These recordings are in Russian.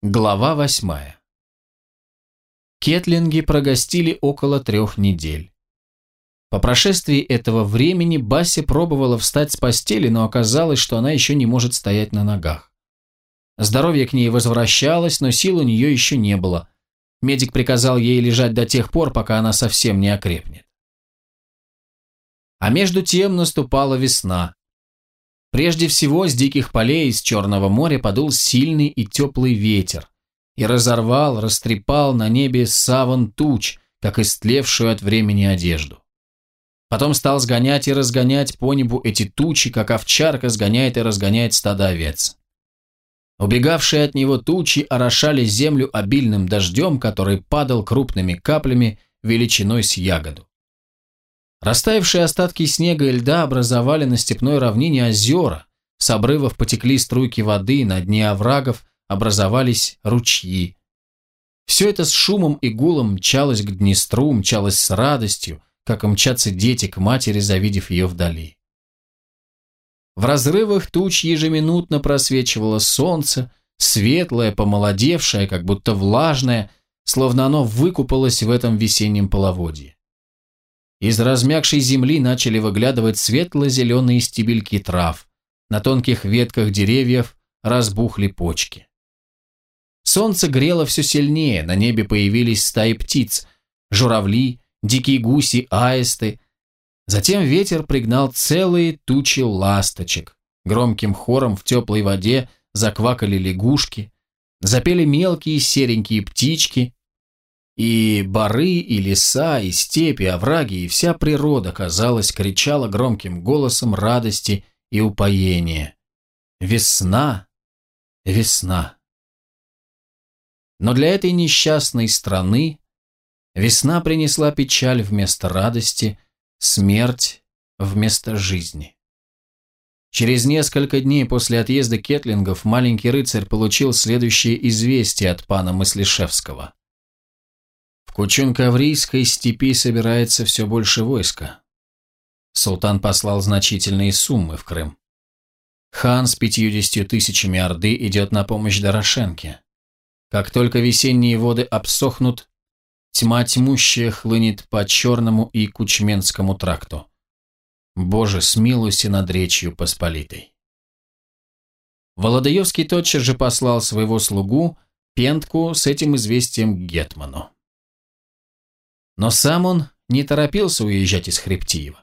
Глава восьмая. Кетлинги прогостили около трех недель. По прошествии этого времени Басси пробовала встать с постели, но оказалось, что она еще не может стоять на ногах. Здоровье к ней возвращалось, но сил у нее еще не было. Медик приказал ей лежать до тех пор, пока она совсем не окрепнет. А между тем наступала весна. Прежде всего, с диких полей из Черного моря подул сильный и теплый ветер и разорвал, растрепал на небе саван туч, как истлевшую от времени одежду. Потом стал сгонять и разгонять по небу эти тучи, как овчарка сгоняет и разгоняет стадо овец. Убегавшие от него тучи орошали землю обильным дождем, который падал крупными каплями величиной с ягоду. Растаявшие остатки снега и льда образовали на степной равнине озера, с обрывов потекли струйки воды, на дне оврагов образовались ручьи. Все это с шумом и гулом мчалось к Днестру, мчалось с радостью, как мчатся дети к матери, завидев ее вдали. В разрывах туч ежеминутно просвечивало солнце, светлое, помолодевшее, как будто влажное, словно оно выкупалось в этом весеннем половодье. Из размягшей земли начали выглядывать светло-зеленые стебельки трав. На тонких ветках деревьев разбухли почки. Солнце грело все сильнее, на небе появились стаи птиц, журавли, дикие гуси, аисты. Затем ветер пригнал целые тучи ласточек. Громким хором в теплой воде заквакали лягушки, запели мелкие серенькие птички, и бары, и леса, и степи, овраги, и вся природа, казалось, кричала громким голосом радости и упоения. Весна, весна. Но для этой несчастной страны весна принесла печаль вместо радости, смерть вместо жизни. Через несколько дней после отъезда Кетлингов маленький рыцарь получил следующее известие от пана Мыслишевского. Кучун-Каврийской степи собирается все больше войска. Султан послал значительные суммы в Крым. Хан с пятьюдесятью тысячами Орды идет на помощь Дорошенке. Как только весенние воды обсохнут, тьма тьмущая хлынет по Черному и Кучменскому тракту. Боже, смилуйся над речью Посполитой. Володаевский тотчас же послал своего слугу Пентку с этим известием к Гетману. Но сам он не торопился уезжать из Хребтиева.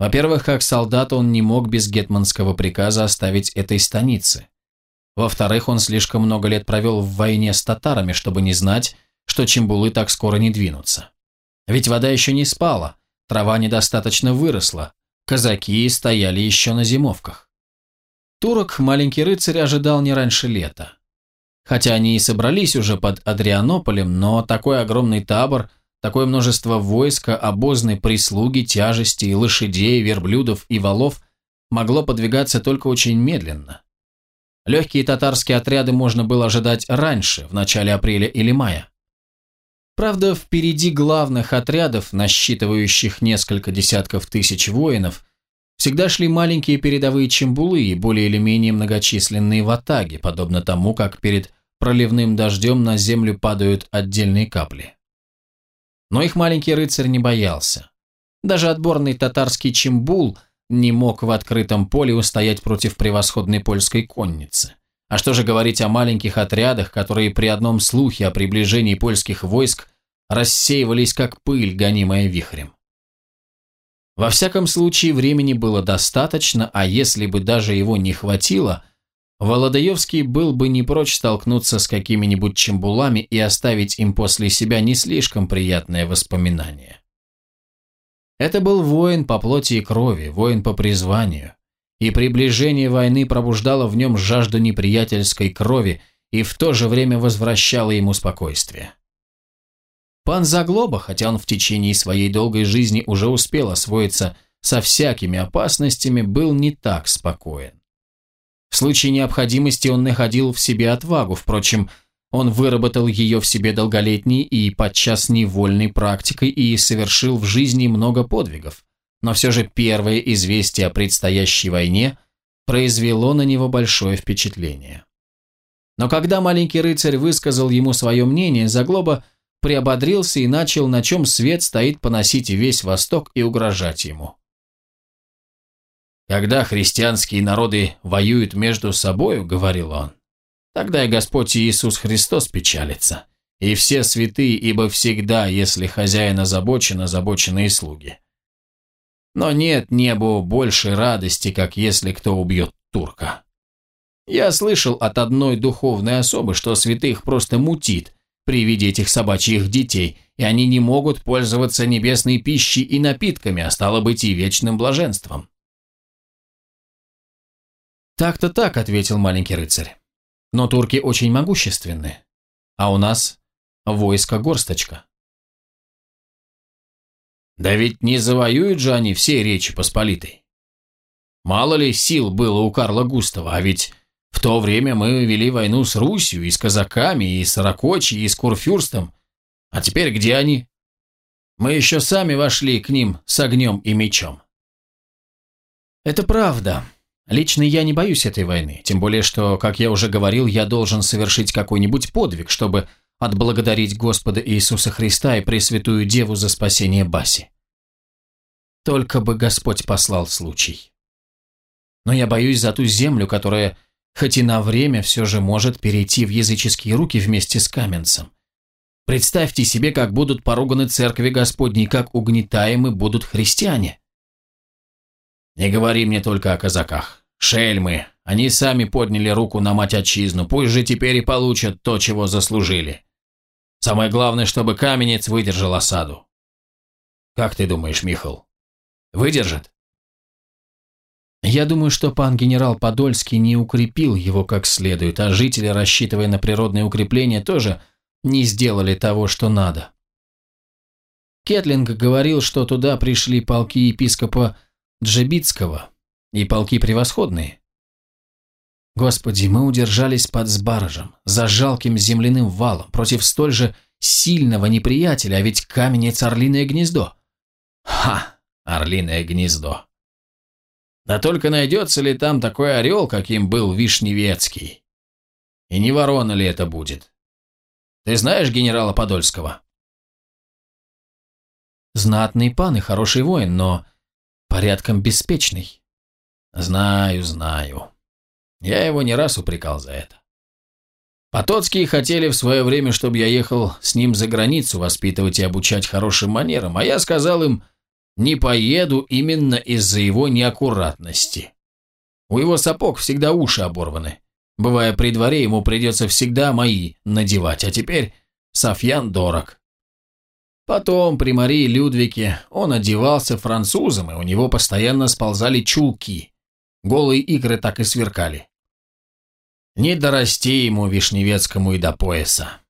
Во-первых, как солдат он не мог без гетманского приказа оставить этой станицы. Во-вторых, он слишком много лет провел в войне с татарами, чтобы не знать, что чембулы так скоро не двинутся. Ведь вода еще не спала, трава недостаточно выросла, казаки стояли еще на зимовках. Турок маленький рыцарь ожидал не раньше лета. Хотя они и собрались уже под Адрианополем, но такой огромный табор – Такое множество войска, обозной прислуги, тяжестей, лошадей, верблюдов и валов могло подвигаться только очень медленно. Легкие татарские отряды можно было ожидать раньше, в начале апреля или мая. Правда, впереди главных отрядов, насчитывающих несколько десятков тысяч воинов, всегда шли маленькие передовые чембулы и более или менее многочисленные ватаги, подобно тому, как перед проливным дождем на землю падают отдельные капли. Но их маленький рыцарь не боялся. Даже отборный татарский чимбул не мог в открытом поле устоять против превосходной польской конницы. А что же говорить о маленьких отрядах, которые при одном слухе о приближении польских войск рассеивались как пыль, гонимая вихрем? Во всяком случае, времени было достаточно, а если бы даже его не хватило – Володаевский был бы не прочь столкнуться с какими-нибудь чембулами и оставить им после себя не слишком приятное воспоминание. Это был воин по плоти и крови, воин по призванию, и приближение войны пробуждало в нем жажду неприятельской крови и в то же время возвращало ему спокойствие. Пан Заглоба, хотя он в течение своей долгой жизни уже успел освоиться со всякими опасностями, был не так спокоен. В случае необходимости он находил в себе отвагу, впрочем, он выработал ее в себе долголетней и подчас невольной практикой и совершил в жизни много подвигов. Но все же первое известие о предстоящей войне произвело на него большое впечатление. Но когда маленький рыцарь высказал ему свое мнение, Заглоба приободрился и начал, на чем свет стоит, поносить весь Восток и угрожать ему. «Когда христианские народы воюют между собою, — говорил он, — тогда и Господь Иисус Христос печалится, и все святые, ибо всегда, если хозяин озабочен, озабочены и слуги. Но нет небу большей радости, как если кто убьет турка. Я слышал от одной духовной особы, что святых просто мутит при виде этих собачьих детей, и они не могут пользоваться небесной пищей и напитками, а стало быть и вечным блаженством. «Так-то так», — ответил маленький рыцарь. «Но турки очень могущественны, а у нас войско горсточка». «Да ведь не завоюют же они все Речи Посполитой. Мало ли сил было у Карла Густава, а ведь в то время мы вели войну с Русью, и с казаками, и с Ракочи, и с Курфюрстом. А теперь где они? Мы еще сами вошли к ним с огнем и мечом». «Это правда», Лично я не боюсь этой войны, тем более что, как я уже говорил, я должен совершить какой-нибудь подвиг, чтобы отблагодарить Господа Иисуса Христа и Пресвятую Деву за спасение Баси. Только бы Господь послал случай. Но я боюсь за ту землю, которая, хоть и на время, все же может перейти в языческие руки вместе с Каменцем. Представьте себе, как будут поруганы церкви Господней, как угнетаемы будут христиане. Не говори мне только о казаках. Шельмы, они сами подняли руку на мать отчизну, пусть же теперь и получат то, чего заслужили. Самое главное, чтобы каменец выдержал осаду. Как ты думаешь, Михал, выдержит? Я думаю, что пан генерал Подольский не укрепил его как следует, а жители, рассчитывая на природные укрепления, тоже не сделали того, что надо. Кетлинг говорил, что туда пришли полки епископа Джебицкого, и полки превосходные. Господи, мы удержались под Сбаржем, за жалким земляным валом, против столь же сильного неприятеля, а ведь каменец Орлиное гнездо. Ха, Орлиное гнездо. Да только найдется ли там такой орел, каким был Вишневецкий? И не ворона ли это будет? Ты знаешь генерала Подольского? Знатный пан и хороший воин, но порядком беспечный. Знаю, знаю. Я его не раз упрекал за это. Потоцкие хотели в свое время, чтобы я ехал с ним за границу воспитывать и обучать хорошим манерам, а я сказал им, не поеду именно из-за его неаккуратности. У его сапог всегда уши оборваны. Бывая при дворе, ему придется всегда мои надевать, а теперь Софьян дорог. Потом при Марии Людвике он одевался французом, и у него постоянно сползали чулки. Голые икры так и сверкали. Не дорасти ему Вишневецкому и до пояса.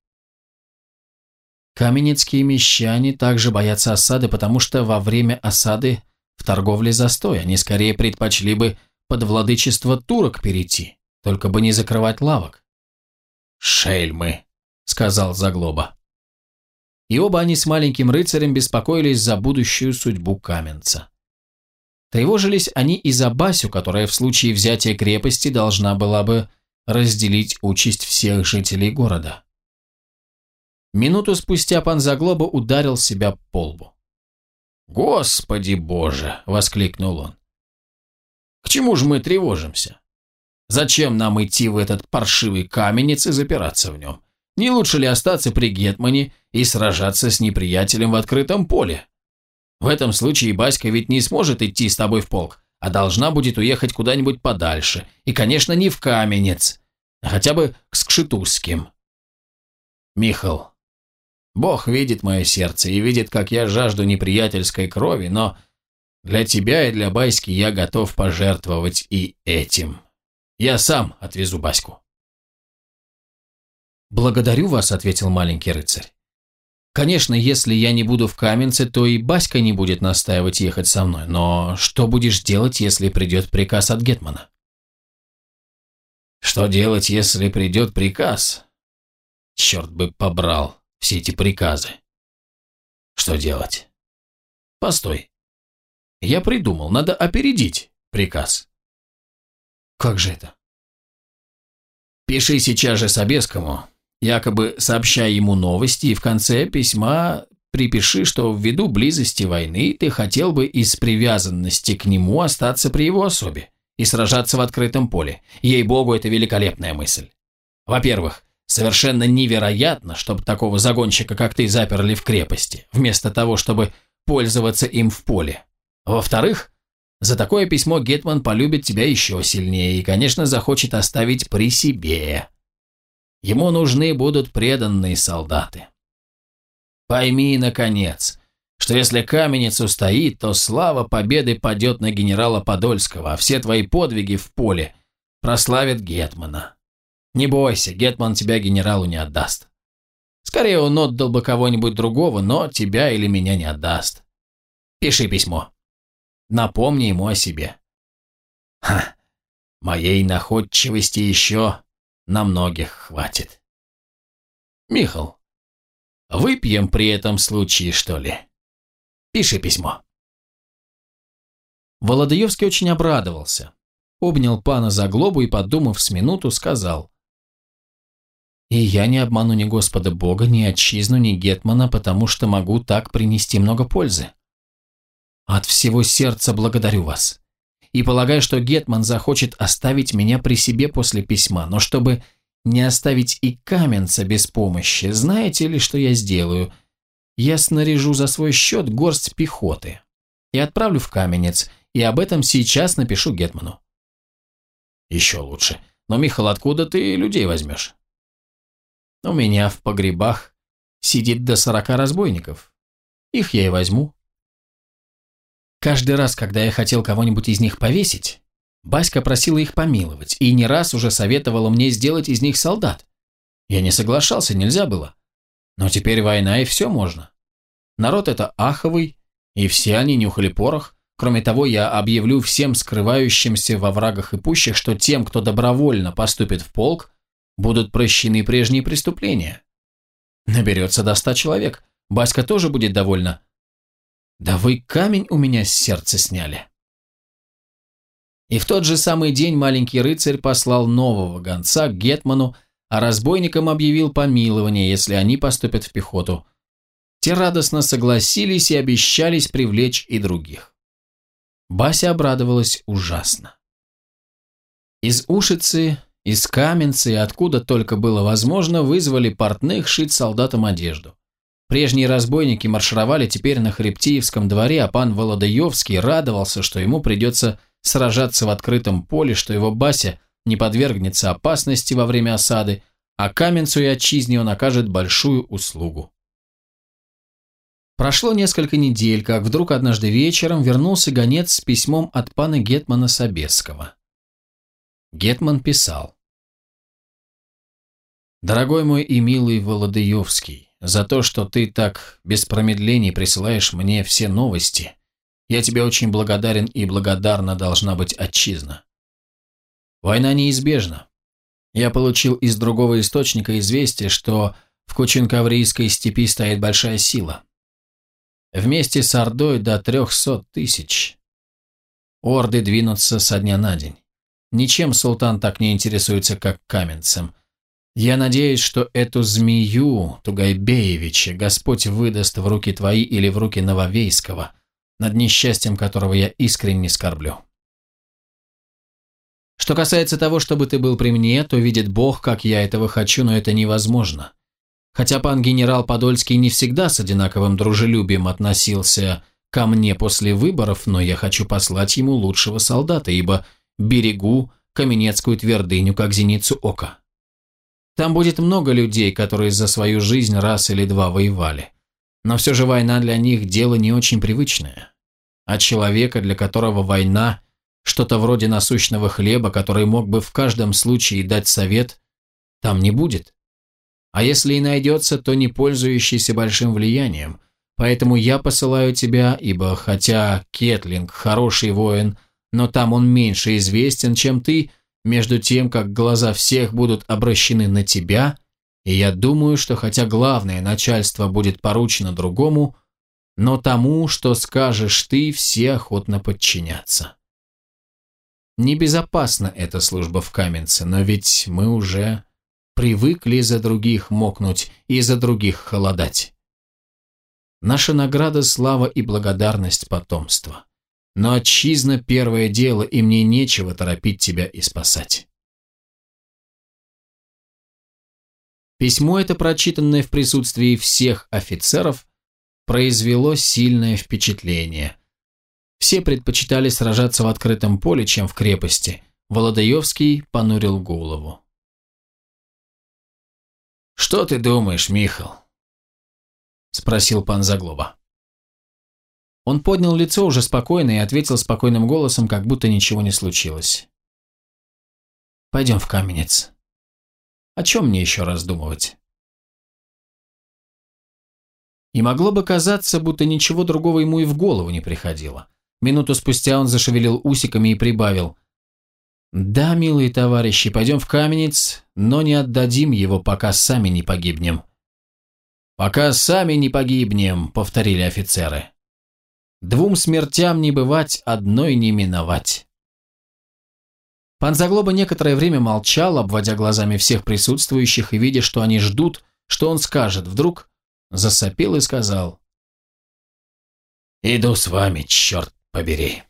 Каменецкие мещане также боятся осады, потому что во время осады в торговле застой. Они скорее предпочли бы под владычество турок перейти, только бы не закрывать лавок. «Шельмы», — сказал Заглоба и оба они с маленьким рыцарем беспокоились за будущую судьбу Каменца. Тревожились они и за Басю, которая в случае взятия крепости должна была бы разделить участь всех жителей города. Минуту спустя пан Заглоба ударил себя по лбу. «Господи Боже!» – воскликнул он. «К чему же мы тревожимся? Зачем нам идти в этот паршивый каменец и запираться в нем? Не лучше ли остаться при Гетмане и сражаться с неприятелем в открытом поле? В этом случае Баська ведь не сможет идти с тобой в полк, а должна будет уехать куда-нибудь подальше, и, конечно, не в Каменец, а хотя бы к Скшетузским. Михал, Бог видит мое сердце и видит, как я жажду неприятельской крови, но для тебя и для Баськи я готов пожертвовать и этим. Я сам отвезу Баську. «Благодарю вас», — ответил маленький рыцарь. «Конечно, если я не буду в Каменце, то и Баська не будет настаивать ехать со мной, но что будешь делать, если придет приказ от Гетмана?» «Что делать, если придет приказ?» «Черт бы побрал все эти приказы!» «Что делать?» «Постой. Я придумал, надо опередить приказ». «Как же это?» Пиши сейчас же Собескому, якобы сообщай ему новости, и в конце письма припиши, что ввиду близости войны ты хотел бы из привязанности к нему остаться при его особе и сражаться в открытом поле. Ей-богу, это великолепная мысль. Во-первых, совершенно невероятно, чтобы такого загонщика, как ты, заперли в крепости, вместо того, чтобы пользоваться им в поле. Во-вторых, за такое письмо Гетман полюбит тебя еще сильнее и, конечно, захочет оставить при себе. Ему нужны будут преданные солдаты. Пойми, наконец, что если каменец устоит, то слава победы падет на генерала Подольского, а все твои подвиги в поле прославят Гетмана. Не бойся, Гетман тебя генералу не отдаст. Скорее он отдал бы кого-нибудь другого, но тебя или меня не отдаст. Пиши письмо. Напомни ему о себе. Ха, моей находчивости еще на многих хватит. Михал, выпьем при этом случае, что ли? Пиши письмо. Володаевский очень обрадовался. Обнял пана за глобу и, подумав с минуту, сказал. «И я не обману ни Господа Бога, ни отчизну, ни Гетмана, потому что могу так принести много пользы. От всего сердца благодарю вас. И полагаю, что Гетман захочет оставить меня при себе после письма, но чтобы не оставить и каменца без помощи, знаете ли, что я сделаю? Я снаряжу за свой счет горсть пехоты и отправлю в каменец, и об этом сейчас напишу Гетману. Еще лучше. Но, Михал, откуда ты людей возьмешь? У меня в погребах сидит до сорока разбойников. Их я и возьму. Каждый раз, когда я хотел кого-нибудь из них повесить, Баська просила их помиловать и не раз уже советовала мне сделать из них солдат. Я не соглашался, нельзя было. Но теперь война и все можно. Народ это аховый, и все они нюхали порох. Кроме того, я объявлю всем скрывающимся во врагах и пущах, что тем, кто добровольно поступит в полк, будут прощены прежние преступления. Наберется до ста человек. Баська тоже будет довольна, да вы камень у меня с сердца сняли. И в тот же самый день маленький рыцарь послал нового гонца к Гетману, а разбойникам объявил помилование, если они поступят в пехоту. Те радостно согласились и обещались привлечь и других. Бася обрадовалась ужасно. Из Ушицы, из Каменцы откуда только было возможно, вызвали портных шить солдатам одежду. Прежние разбойники маршировали теперь на Хребтиевском дворе, а пан Володаевский радовался, что ему придется сражаться в открытом поле, что его Бася не подвергнется опасности во время осады, а Каменцу и отчизне он окажет большую услугу. Прошло несколько недель, как вдруг однажды вечером вернулся гонец с письмом от пана Гетмана Собесского. Гетман писал. «Дорогой мой и милый Володаевский, за то, что ты так без промедлений присылаешь мне все новости. Я тебе очень благодарен и благодарна должна быть отчизна. Война неизбежна. Я получил из другого источника известие, что в Кучинкаврийской степи стоит большая сила. Вместе с Ордой до трехсот тысяч. Орды двинутся со дня на день. Ничем султан так не интересуется, как каменцем – я надеюсь, что эту змею, Тугайбеевича, Господь выдаст в руки твои или в руки Нововейского, над несчастьем которого я искренне скорблю. Что касается того, чтобы ты был при мне, то видит Бог, как я этого хочу, но это невозможно. Хотя пан генерал Подольский не всегда с одинаковым дружелюбием относился ко мне после выборов, но я хочу послать ему лучшего солдата, ибо берегу Каменецкую твердыню, как зеницу ока. Там будет много людей, которые за свою жизнь раз или два воевали. Но все же война для них дело не очень привычное. А человека, для которого война – что-то вроде насущного хлеба, который мог бы в каждом случае дать совет, там не будет. А если и найдется, то не пользующийся большим влиянием. Поэтому я посылаю тебя, ибо хотя Кетлинг хороший воин, но там он меньше известен, чем ты – между тем, как глаза всех будут обращены на тебя, и я думаю, что хотя главное начальство будет поручено другому, но тому, что скажешь ты, все охотно подчинятся. Небезопасна эта служба в Каменце, но ведь мы уже привыкли за других мокнуть и за других холодать. Наша награда – слава и благодарность потомства. Но отчизна – первое дело, и мне нечего торопить тебя и спасать. Письмо это, прочитанное в присутствии всех офицеров, произвело сильное впечатление. Все предпочитали сражаться в открытом поле, чем в крепости. Володаевский понурил голову. «Что ты думаешь, Михал?» – спросил пан Заглоба. Он поднял лицо уже спокойно и ответил спокойным голосом, как будто ничего не случилось. «Пойдем в каменец. О чем мне еще раздумывать?» И могло бы казаться, будто ничего другого ему и в голову не приходило. Минуту спустя он зашевелил усиками и прибавил. «Да, милые товарищи, пойдем в каменец, но не отдадим его, пока сами не погибнем». «Пока сами не погибнем», — повторили офицеры. «Двум смертям не бывать, одной не миновать». Пан Заглоба некоторое время молчал, обводя глазами всех присутствующих и видя, что они ждут, что он скажет. Вдруг засопел и сказал. «Иду с вами, черт побери».